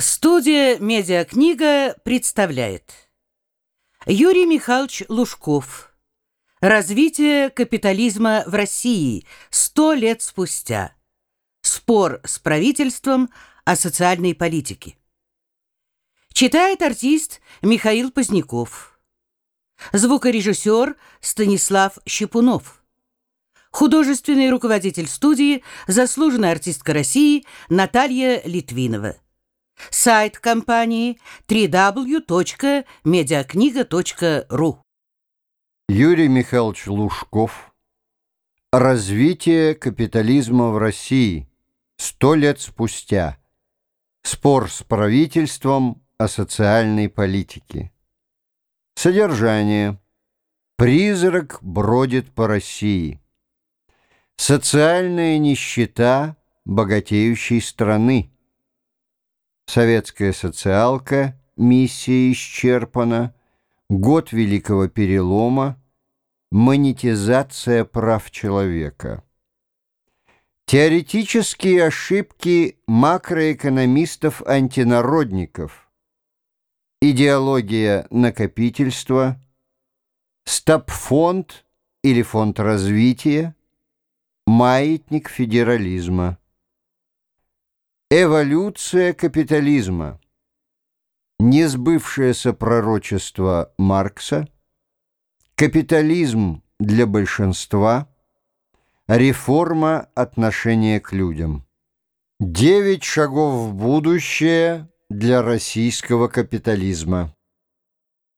Студия «Медиакнига» представляет. Юрий Михайлович Лужков. Развитие капитализма в России. Сто лет спустя. Спор с правительством о социальной политике. Читает артист Михаил Поздняков. Звукорежиссер Станислав Щепунов. Художественный руководитель студии, заслуженная артистка России Наталья Литвинова Сайт компании www.mediakniga.ru Юрий Михайлович Лужков Развитие капитализма в России сто лет спустя. Спор с правительством о социальной политике. Содержание. Призрак бродит по России. Социальная нищета богатеющей страны. Советская социалка, миссия исчерпана, год Великого Перелома, монетизация прав человека. Теоретические ошибки макроэкономистов-антинародников, идеология накопительства, стабфонд или фонд развития, маятник федерализма. Эволюция капитализма. Несбывшееся пророчество Маркса. Капитализм для большинства. Реформа отношения к людям. Девять шагов в будущее для российского капитализма.